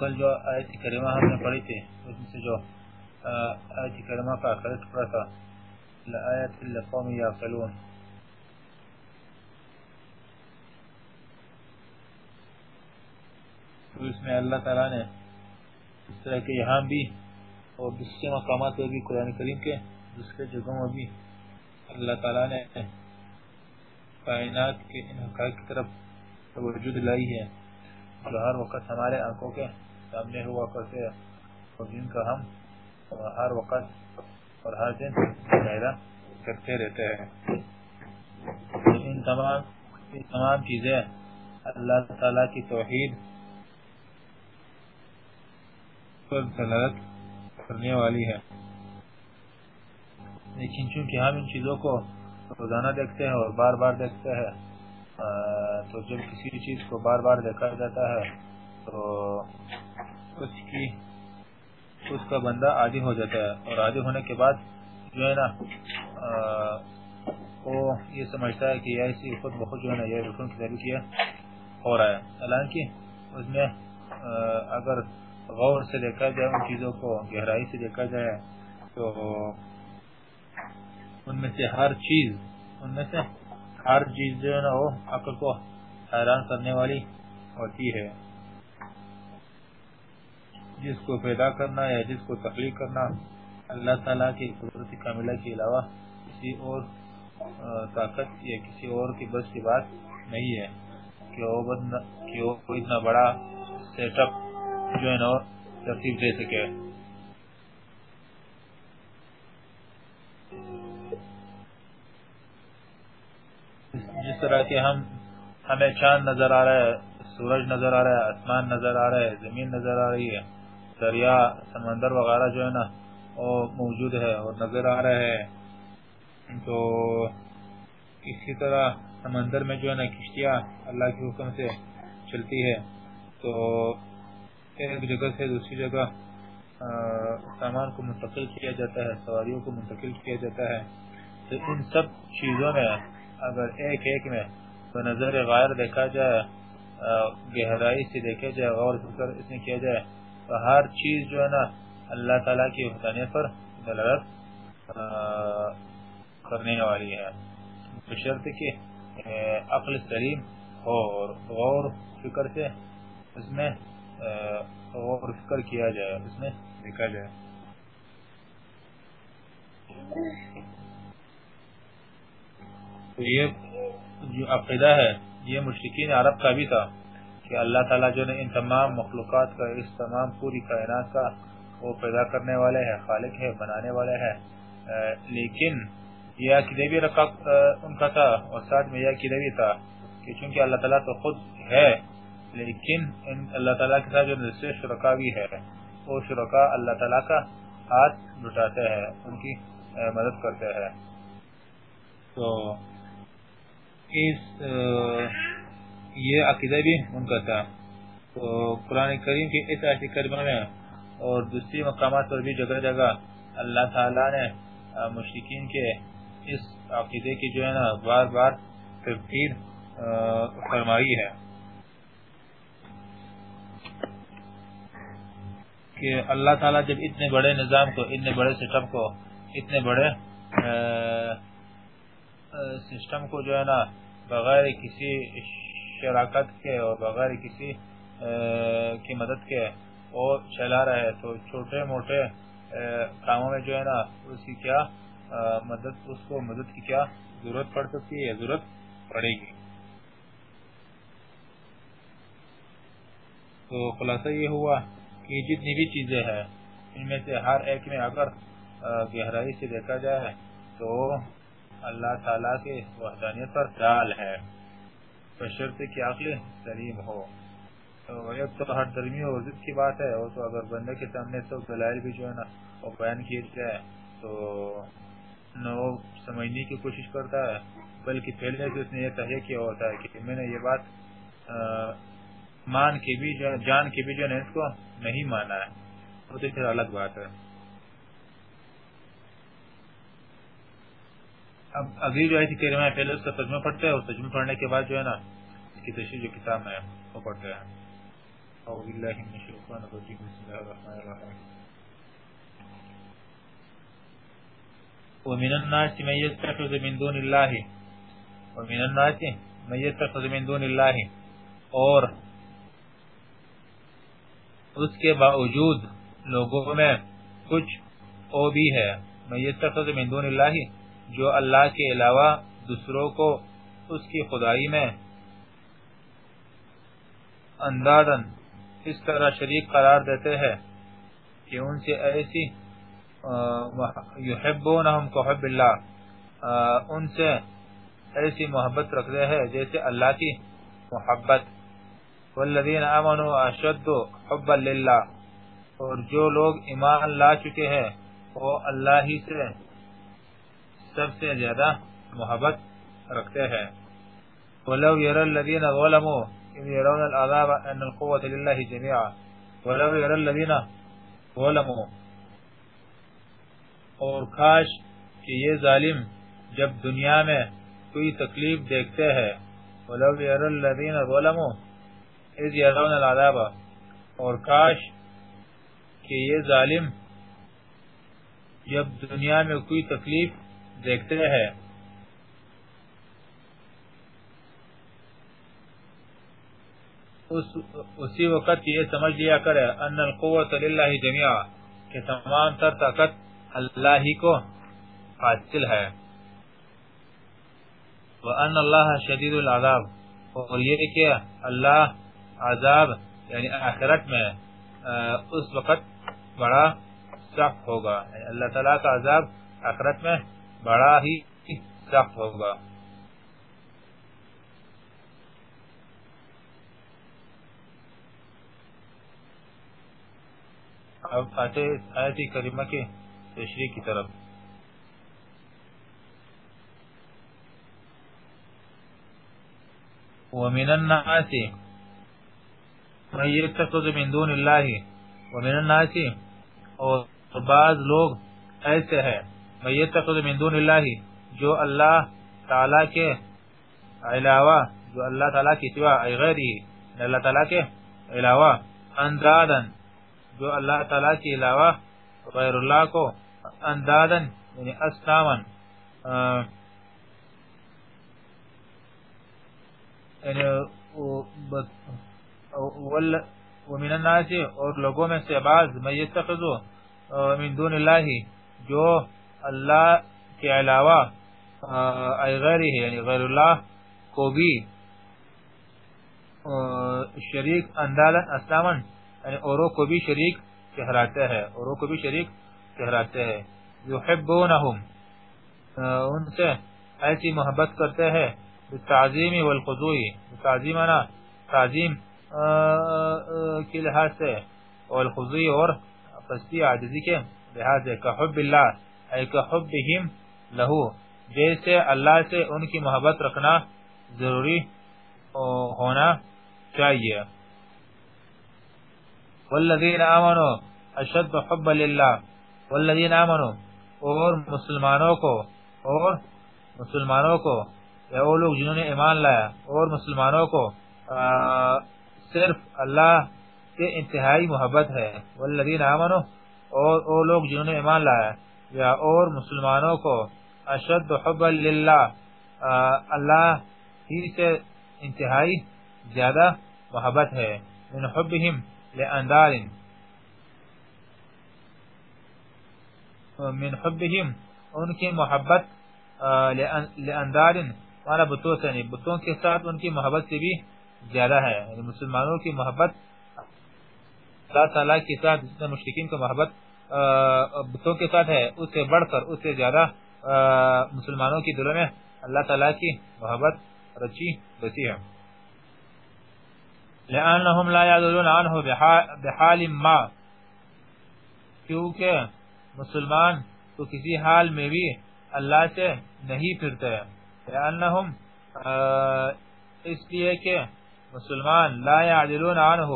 کل جو آیت کریمہ ہم نے پڑھی تھی، اس میں سے جو آیت کریمہ کا خرد پڑا تھا، لآیت اللہ قوم یاقلون۔ تو اس میں اللہ تعالیٰ نے اس طرح کے یہاں بھی اور دوسرے مقامات پر بھی قرآن کریم کے دوسرے جگہوں میں بھی اللہ تعالیٰ نے کائنات کے ان حقائق کی طرف توجہ دلائی ہے۔ جو ہر وقت ہمارے آنکھوں کے سامنے ہوا کرتے اور جن کا ہم ہر وقت اور ہر دن مظاہرہ کرتے رہتے ہیں۔ ان تمام ان تمام چیزیں اللہ تعالیٰ کی توحید پر دلالت کرنے والی ہے لیکن چونکہ ہم ان چیزوں کو روزانہ دیکھتے ہیں اور بار بار دیکھتے ہیں تو جب کسی چیز کو بار بار دیکھا جاتا ہے، تو اس کی، اس کا بندہ عادی ہو جاتا ہے۔ اور عادی ہونے کے بعد جو ہے نا وہ یہ سمجھتا ہے کہ ایسی خود بخود جو ہے نا، یہ رکن کی طریقے ہو رہا ہے۔ حالانکہ اس میں اگر غور سے دیکھا جائے، ان چیزوں کو گہرائی سے دیکھا جائے، تو ان میں سے ہر چیز، ان میں سے ہر چیز جو ہے نا وہ عقل کو حیران کرنے والی ہوتی ہے۔ جس کو پیدا کرنا یا جس کو تخلیق کرنا اللہ تعالیٰ کی قدرتی کاملہ کے علاوہ کسی اور طاقت یا کسی اور کی بس کی بات نہیں ہے۔ کہ وہ اتنا بڑا سیٹ اپ جو ہے نا ترتیب دے سکے۔ جس طرح کہ ہم ہمیں چاند نظر آ رہا ہے، سورج نظر آ رہا ہے، آسمان نظر آ رہا ہے، زمین نظر آ رہی ہے، دریا، سمندر وغیرہ جو ہے نا، وہ موجود ہے اور نظر آ رہا ہے۔ تو اسی طرح سمندر میں جو ہے نا کشتیاں اللہ کے حکم سے چلتی ہے۔ تو ایک جگہ سے دوسری جگہ سامان کو منتقل کیا جاتا ہے، سواریوں کو منتقل کیا جاتا ہے۔ تو ان سب چیزوں میں اگر ایک ایک میں تو نظر غیر دیکھا جائے گہرائی سے دیکھا جائے، غور فکر اس میں کیا جائے، تو ہر چیز جو ہے نا، اللہ تعالیٰ کی وحدانیت پر دلالت کرنے والی ہے۔ بشرط کہ عقل سلیم ہو اور غور فکر سے اس میں غور فکر کیا جائے، اس میں دیکھا جائے۔ تو یہ جو عقیدہ ہے، یہ مشرقین عرب کا بھی تھا کہ اللہ تعالیٰ جو نے ان تمام مخلوقات کا، اس تمام پوری کائنات کا وہ پیدا کرنے والے ہے خالق ہے بنانے والے ہے لیکن یہ عقیدہ بھی رکھا ان کا تھا اور ساتھ میں یہ عقیدہ بھی تھا کہ چونکہ اللہ تعالیٰ تو خود ہے، لیکن اللہ تعالیٰ کے ساتھ جو دوسرے شرکا بھی ہے، وہ شرکا اللہ تعالیٰ کا ہاتھ لٹاتے ہیں، ان کی مدد کرتے ہیں۔ تو اس یہ عقیدہ بھی ان کا تھا۔ تو قرآن کریم کی اس ایسی کرمہ میں اور دوسری مقامات پر بھی جگہ جگہ اللہ تعالیٰ نے مشرقین کے اس عقیدے کی جو ہے نا، بار بار تفکیر فرمائی ہے۔ کہ اللہ تعالیٰ جب اتنے بڑے نظام کو، اتنے بڑے سسٹم کو، اتنے بڑے سسٹم کو جو ہے نا بغیر کسی شراکت کے اور بغیر کسی کی مدد کے اور چلا رہے تو چھوٹے موٹے کاموں میں جو ہے نا، اس کی کیا مدد، اس کو مدد کی کیا ضرورت پڑ سکتی ہے ضرورت پڑے گی؟ تو خلاصہ یہ ہوا کہ جتنی بھی چیزیں ہیں، ان میں سے ہر ایک میں اگر گہرائی سے دیکھا جائے تو اللہ تعالیٰ کے وحدانیت پر ڈال ہے۔ بشرط کی عقل سلیم ہو۔ تو ایک تو ہر درمی اور ضد کی بات ہے۔ وہ تو اگر بندے کے سامنے تو دلائل بھی جو ہے نا وہ بیان کیے جائے تو نہ وہ سمجھنے کی کوشش کرتا ہے، بلکہ پہلے سے اس نے یہ تہیہ کیا ہوتا ہے کہ میں نے یہ بات مان کے بھی جان کے بھی جو ہے اس کو نہیں مانا ہے۔ وہ تو پھر الگ بات ہے۔ اب ابھی جو ہے کریمہ پہلے اس کا ترجمہ پڑھتے ہیں اور ترجمہ پڑھنے کے بعد جو ہے نا اس کی تشریح جو کتاب ہے وہ پڑھتے ہیں۔ أعوذ بالله من الشيطان الرجيم بسم الله الرحمن الرحيم ومن الناس من يتخذ من دون الله ومن الناس من يتخذ من دون الله اور اس کے باوجود لوگوں میں کچھ او بھی ہے۔ من يتخذ من دون اللہ جو اللہ کے علاوہ دوسروں کو اس کی خدائی میں اندازن اس طرح شریک قرار دیتے ہیں کہ ان سے ایسی یحبونہم حب اللہ ان سے ایسی محبت رکھتے ہیں جیسے اللہ کی محبت۔ والذین آمنوا اشد حبا للہ، اور جو لوگ ایمان لا چکے ہیں، وہ اللہ ہی سے سب سے زیادہ محبت رکھتے ہیں۔ وَلَوْ يَرَى الَّذِينَ ظَلَمُوا إِذْ يَرَوْنَ الْعَذَابَ أَنَّ الْقُوَّةَ لِلَّهِ جَمِيعًا۔ وَلَوْ يَرَى الَّذِينَ ظَلَمُوا۔ اور کاش کہ یہ ظالم جب دنیا میں کوئی تکلیف دیکھتے ہیں۔ وَلَوْ يَرَى الَّذِينَ ظَلَمُوا إِذْ يَرَوْنَ الْعَذَابَ۔ اور کاش کہ یہ ظالم جب دنیا میں کوئی تکلیف دیکھتے ہیں۔ اس اسی وقت یہ سمجھ لیا کرے، ان القوت للہ جميعا کہ تمام تر طاقت اللہ ہی کو حاصل ہے۔ وان اللہ شدید العذاب۔ اور یہ کہ اللہ عذاب یعنی آخرت میں اس وقت بڑا سخت ہوگا۔ یعنی اللہ تعالیٰ کا عذاب آخرت میں بڑا ہی سخت ہوگا۔ اب آتے آیت کریمہ کے تشریح کی طرف۔ ومن الناس من يتخذ من دون الله ومن الناس، اور بعض لوگ ایسے ہیں۔ من دون اللہ جو اللہ تعالی کے علاوہ جو اللہ تعالی کی سوا غیری اللہ تعالی کے علاوہ اندادن جو اللہ تعالی کے علاوہ غیر اللہ کو اندادن یعنی اسلامن یعنی ومن الناس اور لوگوں میں سے بعض من یتخذو من دون اللہ کے علاوہ غیر ہی یعنی غیر اللہ کو بھی شریک اندالن اسلامن یعنی اوروں کو بھی شریک کہراتے ہیں، اوروں کو بھی شریک کہراتے ہیں۔ یحبونہم ان سے ایسی محبت کرتے ہیں تعظیم والخضوعی تعظیمنا تعظیم کے لحاظ سے والخضوعی اور پستی، عاجزی کے لحاظ سے، کحب اللہ حبہم لہو، جیسے اللہ سے ان کی محبت رکھنا ضروری ہونا چاہیے۔ والذین آمنوا، اشد حب للہ۔ والذین آمنوا، اور مسلمانوں کو اور مسلمانوں کو۔ یا وہ لوگ جنہوں نے ایمان لایا، اور مسلمانوں کو صرف اللہ سے انتہائی محبت ہے۔ والذین آمنوا، اور وہ لوگ جنہوں نے ایمان لایا۔ یا اور مسلمانوں کو اشد حب للہ اللہ ہی سے انتہائی زیادہ محبت ہے، من حبہم لأندار من حبہم، ان کی محبت لأندار مانا بتوں سے نہیں، بتوں کے ساتھ ان کی محبت سے بھی زیادہ ہے یعنی مسلمانوں کی محبت اللہ تعالیٰ کے ساتھ جتنے مشرقین کو محبت بتوں کے ساتھ ہے اس سے بڑھ کر اس سے زیادہ مسلمانوں کی دلوں میں اللہ تعالیٰ کی محبت رچی بسی ہے۔ لأنهم لا يدلون عنه بحال ما۔ کیونکہ مسلمان تو کسی حال میں بھی اللہ سے نہیں پھرتے۔ لأنهم اس لیے کہ مسلمان لا يعدلون عنه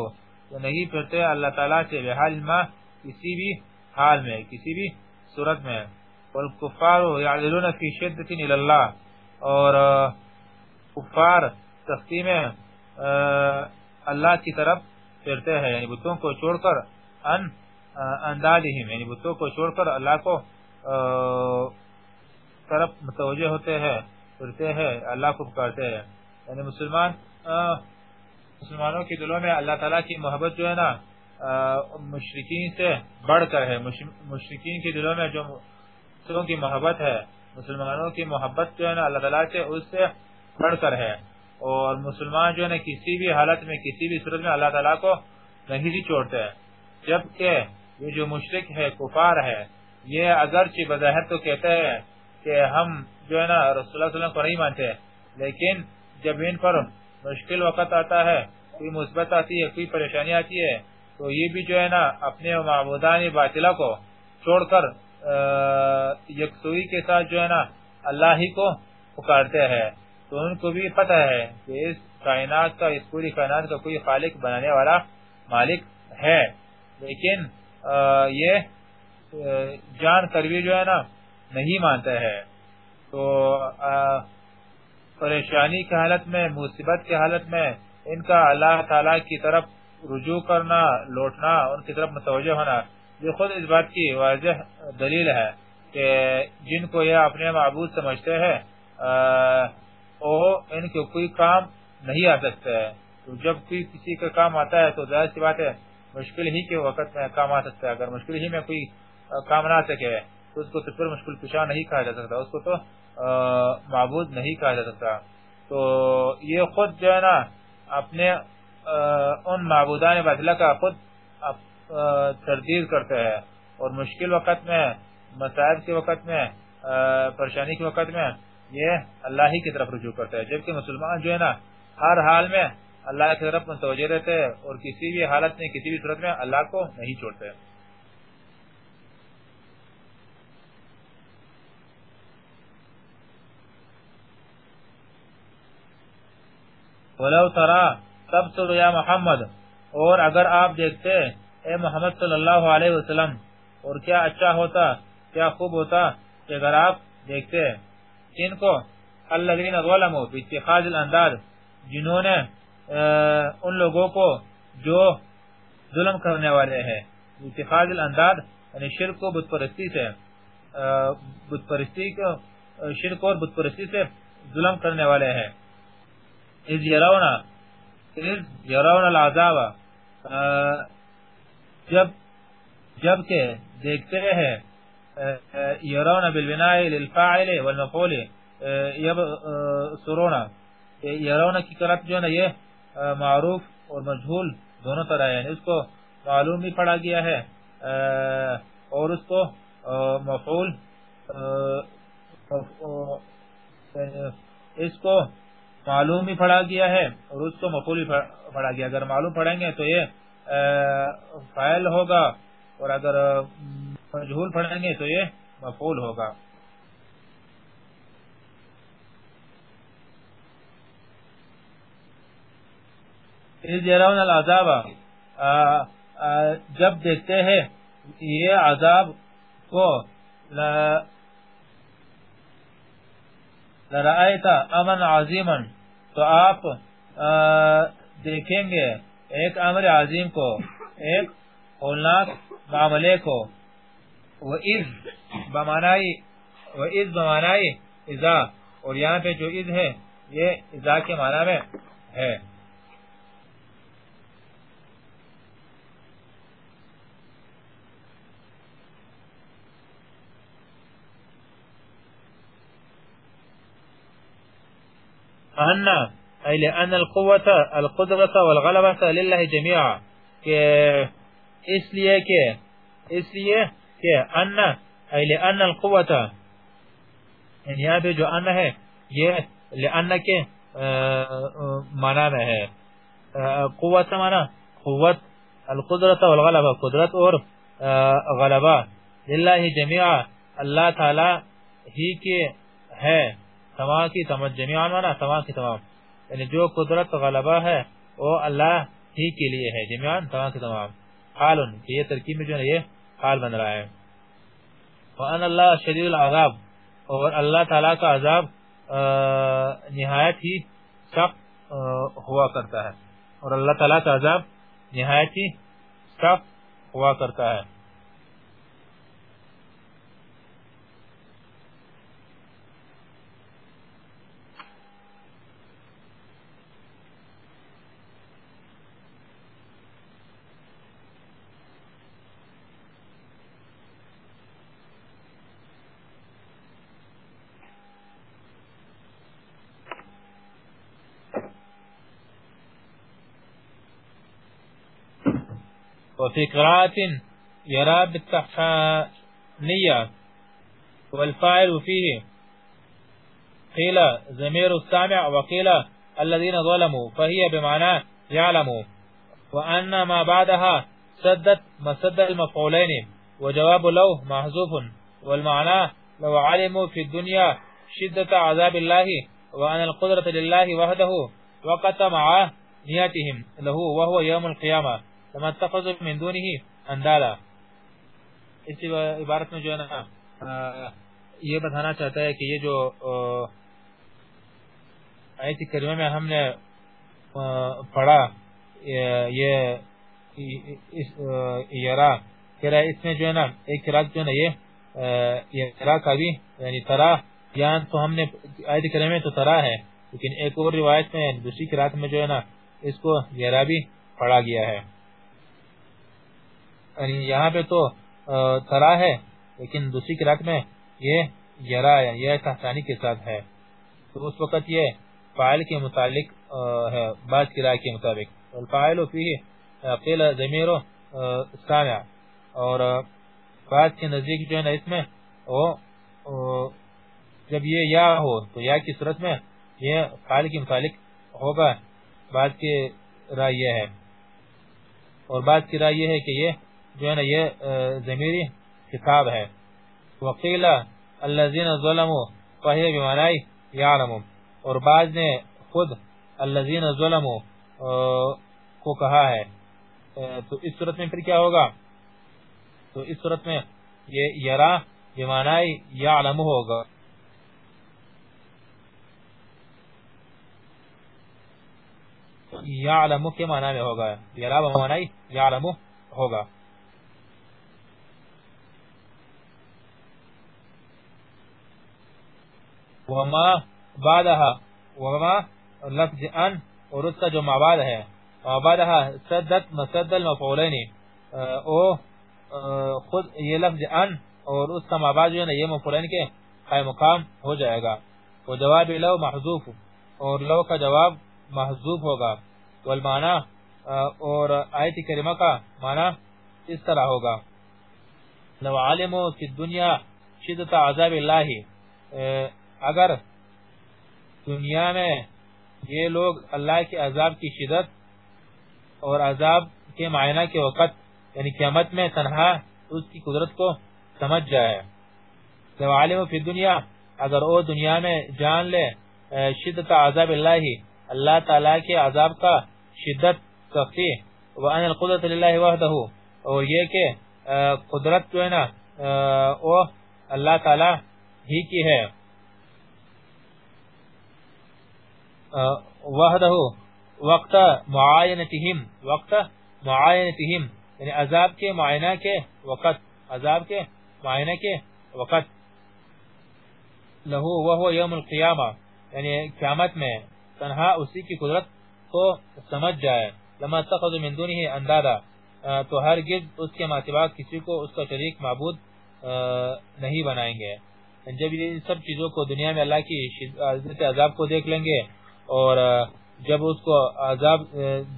نہیں پھرتے اللہ تعالیٰ سے بحال ما۔ کسی بھی حال میں کسی بھی صورت میں والکفار یعدلون فی شدت الاللہ اور کفار سختی میں اللہ کی طرف پھرتے ہیں یعنی بتوں کو چھوڑ کر ان اندادہم یعنی بتوں کو چھوڑ کر اللہ کو طرف متوجہ ہوتے ہیں، پھرتے ہیں، اللہ کو پکارتے ہیں۔ یعنی مسلمان مسلمانوں کے دلوں میں اللہ تعالیٰ کی محبت جو ہے نا مشرقین سے بڑھ کر ہے۔ مشرقین کے دلوں میں جو کی محبت ہے، مسلمانوں کی محبت جو ہے نا، اللہ تعالیٰ سے اس سے بڑھ کر ہے۔ اور مسلمان جو ہے نا، کسی بھی حالت میں، کسی بھی صورت میں اللہ تعالیٰ کو نہیں جی چھوڑتے۔ جبکہ یہ جو مشرق ہے، کفار ہے، یہ اگرچہ بظاہر تو کہتے ہیں کہ ہم جو ہے نا، رسول اللہ علیہ وسلم کو نہیں مانتے، لیکن جب ان پر مشکل وقت آتا ہے، کوئی مثبت آتی ہے، کوئی پریشانی آتی ہے تو یہ بھی جو ہے نا، اپنے معبودان باطلہ کو چھوڑ کر یکسوئی کے ساتھ جو ہے نا، اللہ ہی کو پکارتے ہیں۔ تو ان کو بھی پتہ ہے کہ اس کائنات کا، اس پوری کائنات کا کوئی خالق بنانے والا مالک ہے۔ لیکن یہ جان کر بھی جو ہے نا، نہیں مانتا ہے تو پریشانی کی حالت میں، مصیبت کی حالت میں ان کا اللہ تعالی کی طرف رجوع کرنا، لوٹنا، ان کی طرف متوجہ ہونا، یہ خود اس بات کی واضح دلیل ہے کہ جن کو یہ اپنے معبود سمجھتے ہیں وہ ان کے کوئی کام نہیں آ سکتا ہے تو جب کوئی کسی کا کام آتا ہے تو ظاہر سی بات ہے، مشکل ہی کے وقت میں کام آ سکتا ہے۔ اگر مشکل ہی میں کوئی کام نہ آ سکے، تو اس کو تو پھر مشکل پیشہ نہیں کہا جا سکتا، اس کو تو معبود نہیں کہا جا سکتا۔ تو یہ خود جو ہے نا، اپنے ان معبودان بدلہ کا خود تردید کرتے ہیں اور مشکل وقت میں مسائل کے وقت میں پریشانی کے وقت میں یہ اللہ ہی کی طرف رجوع کرتا ہے جبکہ مسلمان جو ہے نا، ہر حال میں اللہ کی طرف متوجہ رہتے ہیں اور کسی بھی حالت میں، کسی بھی صورت میں اللہ کو نہیں چھوڑتے ولو ترا تب تو یا محمد۔ اور اگر آپ دیکھتے، اے محمد صلی اللہ علیہ وسلم، اور کیا اچھا ہوتا، کیا خوب ہوتا، کہ اگر آپ دیکھتے ان کو؟ الذین ظلموا باتخاذ الانداد، جنہوں نے ان لوگوں کو جو ظلم کرنے والے ہیں۔ اتخاذ الانداد یعنی شرک و بت پرستی سے بت پرستی کو، شرک اور بت پرستی سے ظلم کرنے والے ہیں۔ اذ یرونا اذ یرون العذاب جب جبکہ دیکھتے ہیں یرون بالبناء للفاعل والمفعول یب سرونا یرون کی قرات جو ہے یہ معروف اور مجھول دونوں طرح ہے یعنی اس کو معلوم بھی پڑھا گیا ہے اور اس کو مفعول یعنی اس کو معلوم بھی پڑھا گیا ہے اور اس کو مفول بھی پڑھا گیا اگر معلوم پڑھیں گے تو یہ فائل ہوگا اور اگر مجھول پڑھیں گے تو یہ مفول ہوگا۔ العذاب جب دیکھتے ہیں یہ عذاب کو لرائیتا امن عظیمن تو آپ دیکھیں گے ایک امر عظیم کو، ایک ہولناک معاملے کو۔ وَإِذْ بمانائی وَإِذْ بمانائی اذا اور یہاں پہ جو اذ ہے، یہ اذا کے معنی میں ہے۔ ان اي لان القوه القدره والغلبه لله جميعا. کہ اس لیے کہ، اس لیے کہ ان اي لان القوه یعنی یہاں پہ جو ان ہے، یہ لان کے معنی میں ہے. قوت معنی، قوت القدرت والغلبہ قدرت اور غلبہ. للہ جميعا، اللہ تعالی ہی کے ہے. تمام کی تمام جمیعان مانا تمام تمام۔ یعنی جو قدرت غلبہ ہے، وہ اللہ ہی کے لیے ہے جمیعان تمام۔ تمام حال یہ ترکیب میں جو ہے یہ حال بن رہا ہے۔ وَأَنَ اللَّهَ شَدِيدُ الْعَذَابِ۔ اور اللہ تعالیٰ کا عذاب نہایت ہی سخت ہوا کرتا ہے۔ اور اللہ تعالیٰ کا عذاب نہایت ہی صف ہوا کرتا ہے۔ قراءة يرى بالتحفانية والفاعل فيه قيل زمير السامع وقيل الذين ظلموا فهي بمعنى يعلموا. وأن ما بعدها سدت مسد المفعولين وجواب لو محذوف. والمعنى لو علموا في الدنيا شدة عذاب الله وأن القدرة لله وحده وقت مع نياتهم له وهو يوم القيامة. من اندالا اسی عبارت میں جو ہے نا یہ بتانا چاہتا ہے کہ یہ جو آیت کریمہ میں ہم نے پڑھا یہ یرا اس میں جو ہے نا، ایک قرآن جو ہے نا، یہ یرا کا بھی یعنی ترا یہاں تو ہم نے آیت کریمہ میں تو ترا ہے، لیکن ایک اور روایت میں، دوسری قرآن میں جو ہے نا، اس کو یرا بھی پڑھا گیا ہے۔ یعنی یہاں پہ تو ترا ہے، لیکن دوسری قرآن میں یہ یرا ہے، یہ تحسانی کے ساتھ ہے۔ تو اس وقت یہ فائل کے متعلق ہے، بعض قرآن کے مطابق۔ الفائل فیہ قیل ضمیر سامع اور بعض کے نزدیک جو ہے نا، اس میں جب یہ یا ہو تو یا کی صورت میں یہ فائل کے متعلق ہوگا۔ بعض کے رائے یہ ہے۔ اور بعض کی رائے یہ ہے کہ یہ جو ہے نا یہ ضمیری کتاب ہے۔ وقیل الذین ظلموا فہی بمعنی اور بعض نے خود الذین ظلموا کو کہا ہے۔ تو اس صورت میں پھر کیا ہوگا؟ تو اس صورت میں یہ یرا بمعنی یعلم ہوگا۔ یعلم کے معنی میں ہوگا۔ یرا بمعنی یعلم ہوگا۔ وما بعدها، وما لفظ ان اور اس کا جو مابعد ہے بعدها سدت مسد المفعولین، او خود یہ لفظ ان اور اس کا مابعد جو ہے یہ مفعولین کے قائم مقام ہو جائے گا۔ وہ جواب لو محذوف، اور لو کا جواب محذوف ہوگا۔ والمعنی اور آیت کریمہ کا معنی اس طرح ہوگا۔ لو علموا فی الدنیا شدت عذاب اللہ اگر دنیا میں یہ لوگ اللہ کے عذاب کی شدت اور عذاب کے معائنہ کے وقت یعنی قیامت میں تنہا، اس کی قدرت کو سمجھ جائے۔ جب عالم فی دنیا اگر وہ دنیا میں جان لے شدت عذاب اللہ اللہ تعالی کے عذاب کا شدت، سختی وان القدرت للہ وحدہ اور یہ کہ قدرت جو ہے نا وہ اللہ تعالی ہی کی ہے۔ وحدہ وقت معاینتہم وقت معاینتہم یعنی عذاب کے معائنہ کے وقت، عذاب کے معائنہ کے وقت۔ لہو وہو یوم القیامہ یعنی قیامت میں تنہا اسی کی قدرت کو سمجھ جائے۔ لما اتخذ من دونه اندادا تو ہرگز اس کے ماتبا کسی کو اس کا شریک معبود نہیں بنائیں گے۔ یعنی جب یہ سب چیزوں کو دنیا میں اللہ کی عذاب کو دیکھ لیں گے اور جب اس کو عذاب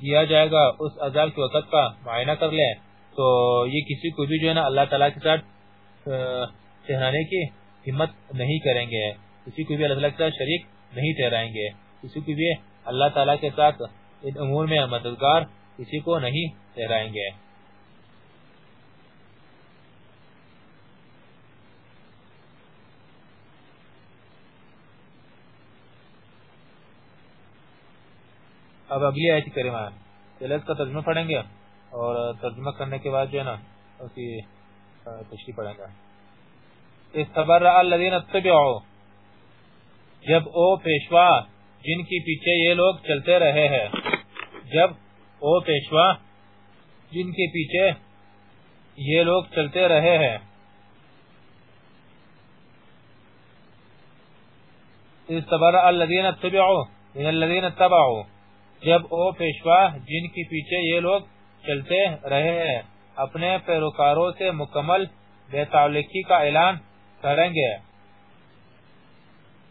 دیا جائے گا، اس عذاب کے وقت کا معائنہ کر لیں، تو یہ کسی کو بھی جو ہے نا اللہ تعالیٰ کے ساتھ ٹھہرانے کی ہمت نہیں کریں گے۔ کسی کو بھی اللہ تعالیٰ کے ساتھ شریک نہیں ٹھہرائیں گے۔ کسی کو بھی اللہ تعالیٰ کے ساتھ ان امور میں مددگار کسی کو نہیں ٹھہرائیں گے۔ اب اگلی آیت کریمہ پہلے اس کا ترجمہ پڑھیں گے اور ترجمہ کرنے کے بعد جو ہے نا، اس کی تشریح پڑھیں گا استبرع الذین اتبعوا۔ جب او پیشوا جن کی پیچھے یہ لوگ چلتے رہے ہیں، جب او پیشوا جن کے پیچھے یہ لوگ چلتے رہے ہیں۔ الذين اتبعوا یعنی من الذين اتبعوا۔ جب او پیشوا جن کے پیچھے یہ لوگ چلتے رہے ہیں، اپنے پیروکاروں سے مکمل بے تعلقی کا اعلان کریں گے۔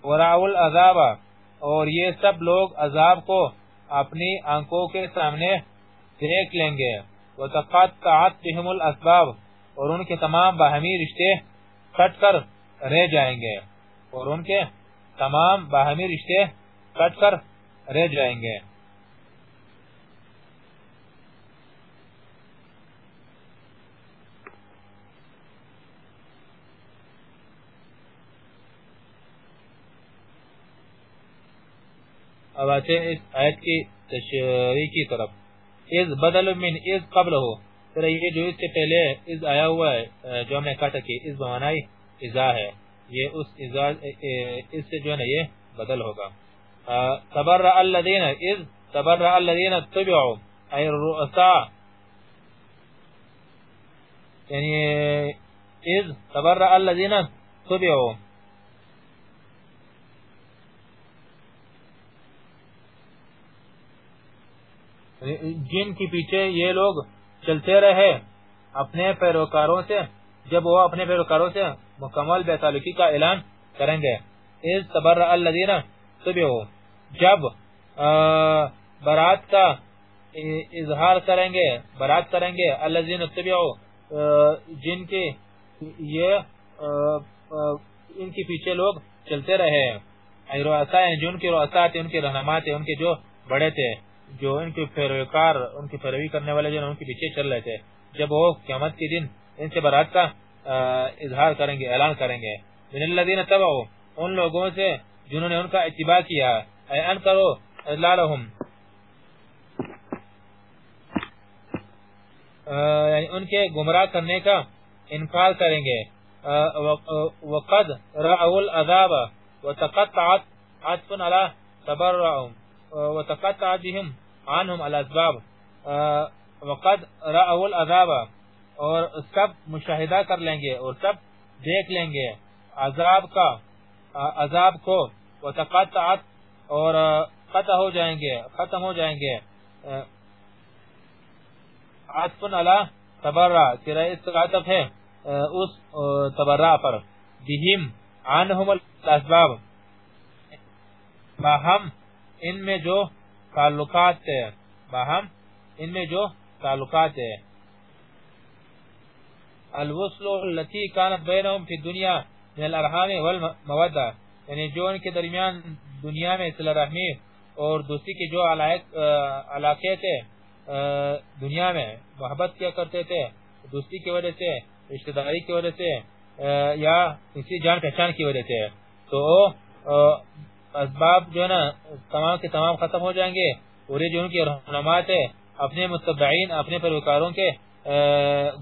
وراول عذاب اور یہ سب لوگ عذاب کو اپنی آنکھوں کے سامنے دیکھ لیں گے۔ وتقطعت بهم الاسباب اور ان کے تمام باہمی رشتے کٹ کر رہ جائیں گے۔ اور ان کے تمام باہمی رشتے کٹ کر رہ جائیں گے۔ اب آتے ہیں اس آیت کی تشریح کی طرف۔ از بدل من از قبل ہو پھر یہ جو اس سے پہلے از آیا ہوا ہے جو ہم نے کہا تھا کہ از بمعنی ازا ہے، یہ اس ازا اس سے جو ہے نا یہ بدل ہوگا۔ تبرع الذین از تبرع الذین اتبعوا، ای الرؤساء۔ یعنی از تبرع الذین اتبعوا۔ جن کے پیچھے یہ لوگ چلتے رہے، اپنے پیروکاروں سے، جب وہ اپنے پیروکاروں سے مکمل بے تعلقی کا اعلان کریں گے۔ اس تبر الذین تبعوا۔ جب برات کا اظہار کریں گے، برات کریں گے، الذین تبعوا جن کے یہ ان کے پیچھے لوگ چلتے رہے۔ جن کے رؤسا تھے، ان کے رہنما تھے، ان کے جو بڑے تھے۔ جو ان کے پیروکار، ان کی پیروی کرنے والے جو ان کے پیچھے چل رہے تھے۔ جب وہ قیامت کے دن ان سے برات کا اظہار کریں گے، اعلان کریں گے۔ من الذین تبعوا، ان لوگوں سے جنہوں نے ان کا اتباع کیا، اے ان کرو اضلالہم یعنی ان کے گمراہ کرنے کا انکار کریں گے۔ وقد رأوا العذاب وتقطعت عطف على تبرعهم۔ وتقطع بهم عنهم الاسباب وقد رأوا العذاب، اور سب مشاہدہ کر لیں گے، اور سب دیکھ لیں گے عذاب کا عذاب کو، وتقطعت، اور قطع ہو جائیں گے، ختم ہو جائیں گے عطف علی تبرع، تیرا استغاطف ہے اس تبرع پر، بہم عنہم الاسباب، باہم ان میں جو تعلقات ہے باہم، ان میں جو تعلقات ہے الوصل التي كانت بينهم في الدنيا من الارحام والمودة یعنی جو ان کے درمیان دنیا میں صلہ رحمی اور دوسری کے جو علاقے تھے دنیا میں محبت کیا کرتے تھے دوسری کی وجہ سے، رشتہ داری کی وجہ سے یا کسی جان پہچان کی وجہ سے۔ تو اسباب جو ہے نا، تمام کے تمام ختم ہو جائیں گے۔ اور یہ جو ان کی رہنمات ہے اپنے متبعین، اپنے پروکاروں کے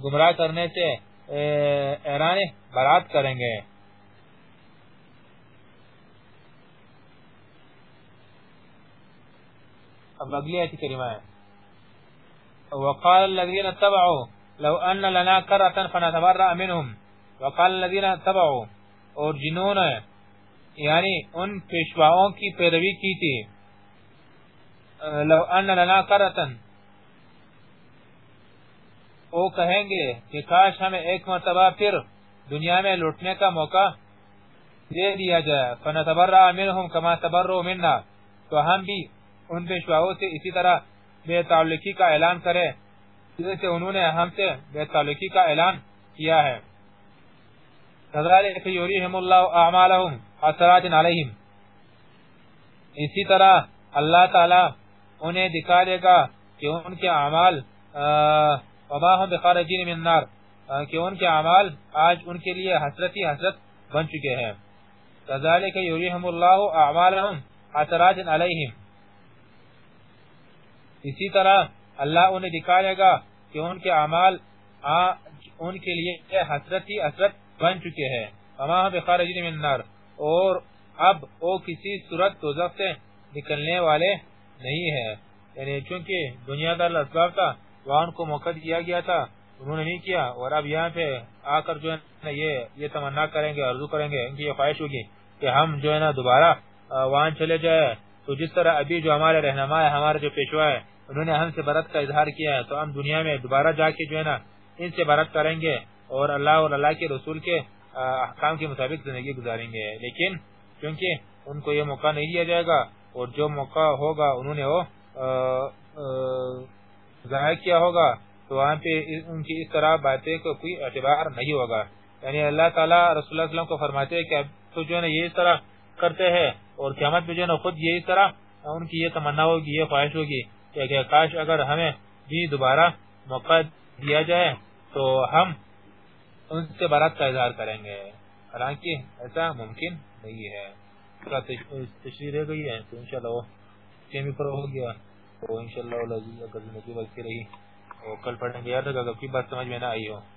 گمراہ کرنے سے اعلان برات کریں گے۔ اب اگلی ایسی کریمہ ہے۔ وقال الذين اتبعوا لو ان لنا كرة فنتبرأ منهم۔ وقال الذين اتبعوا، اور جنہوں نے یعنی ان پیشواؤں کی پیروی کی تھی۔ لو ان لنا کرتن وہ کہیں گے کہ کاش ہمیں ایک مرتبہ پھر دنیا میں لوٹنے کا موقع دے دیا جائے۔ فنتبرع منہم کما تبرعوا منا۔ تو ہم بھی ان پیشواؤں سے اسی طرح بے تعلقی کا اعلان کرے جیسے انہوں نے ہم سے بے تعلقی کا اعلان کیا ہے۔ كذلك يريهم الله اعمالهم حسرات عليهم اسی طرح اللہ تعالی انہیں دکھا دے گا کہ ان کے اعمال وما هم بخارجین من النار کہ ان کے اعمال آج ان کے لیے حسرت ہی حسرت بن چکے ہیں۔ كذلك يريهم الله اعمالهم حسرات عليهم اسی طرح اللہ انہیں دکھا دے گا کہ ان کے اعمال ان کے لیے حسرت ہی حسرت بن چکے ہیں۔ اما بخارجین من النار اور اب وہ کسی صورت دوزخ سے نکلنے والے نہیں ہے یعنی چونکہ دنیا دار اسباب تھا، وہاں ان کو موقع دیا گیا تھا، انہوں نے نہیں کیا۔ اور اب یہاں پہ آ کر جو ہے یہ یہ تمنا کریں گے عرضو کریں گے، ان کی یہ خواہش ہوگی کہ ہم جو ہے نا دوبارہ وہاں چلے جائے تو جس طرح ابھی جو ہمارے رہنما ہے ہمارے جو پیشوا ہے، انہوں نے ہم سے برت کا اظہار کیا ہے، تو ہم دنیا میں دوبارہ جا کے جو ہے نا، ان سے برت کریں گے۔ اور اللہ اور اللہ کے رسول کے احکام کے مطابق زندگی گزاریں گے۔ لیکن کیونکہ ان کو یہ موقع نہیں دیا جائے گا اور جو موقع ہوگا انہوں نے وہ ظاہر کیا ہوگا، تو وہاں پہ ان کی اس طرح باتیں کو کوئی اعتبار نہیں ہوگا۔ یعنی اللہ تعالیٰ رسول اللہ علیہ وسلم کو فرماتے ہیں کہ تو جو ہے یہ اس طرح کرتے ہیں اور قیامت میں جو ہے خود یہ اس طرح، ان کی یہ تمنا ہوگی، یہ خواہش ہوگی کہ کاش اگر ہمیں بھی دوبارہ موقع دیا جائے تو ہم ان سے برات کا اظہار کریں گے۔ حالانکہ ایسا ممکن نہیں ہے۔ تشریح رہ گئی ہے، تو انشاءاللہ وہ کیمی پر ہو گیا۔ تو انشاءاللہ اگر زندگی وقتی رہی۔ وہ کل پڑھنے گیا تھا اگر کوئی بات سمجھ میں نہ آئی ہو۔